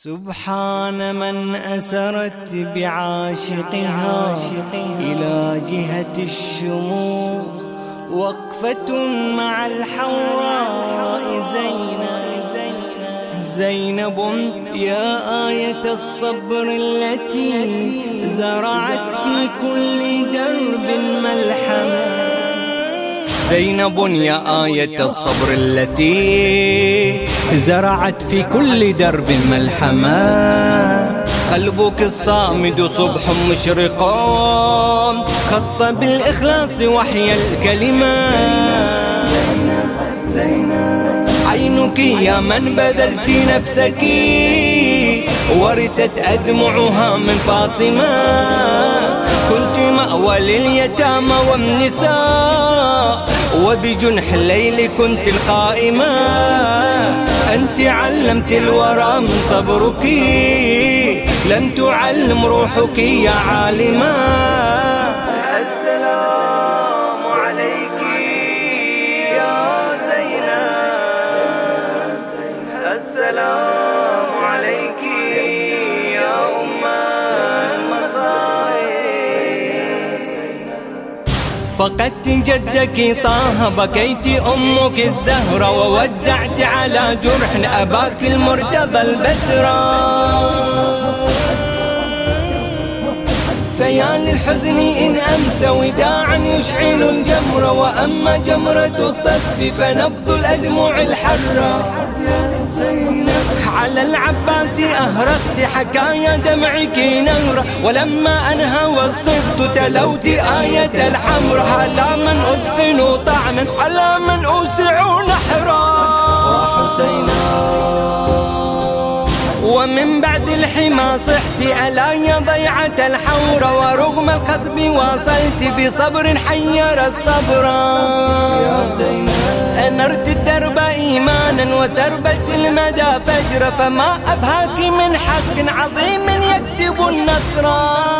سبحان من أسرت بعاشقها إلى جهة الشموخ وقفة مع الحوراء زينب. زينب يا آية الصبر التي زرعت في كل درب ملحمة زينب يا آية الصبر التي زرعت في كل درب ملحمة. قلبك الصامد صبح مشرق خط بالإخلاص وحي الكلمة. عينك يا من بذلت نفسك. ورثت أدمعها من فاطمة. كنت مأوى لليتامى والنساء. وبجنح الليل كنت القائمة. أنت علمت الورى من صبرك لن تعلم روحك يا عالمة فقدت جدك طه بكيت أمك الزهرة وودعت على جرح أباك المرتضى البترا. فيا للحزن إن أمسى وداعا يشعل الجمر وأما جمرة الطف فنبض الأدمع الحرة على العباس أهرقت حكايا دمعك نهرة ولما أنهى والصدت تلوت آية الحمر. على من أثقن طعنا على من أوسع نحرا. وحسينا. ومن بعد الحما صحت ألا يا ضيعة الحور ورغم القطب واصلت بصبر حير الصبر. يا زينب أنرت الدرب إيمانا وسربلت المدى فجر فما أبهاك من حق عظيم يكتب النصر. يا زينب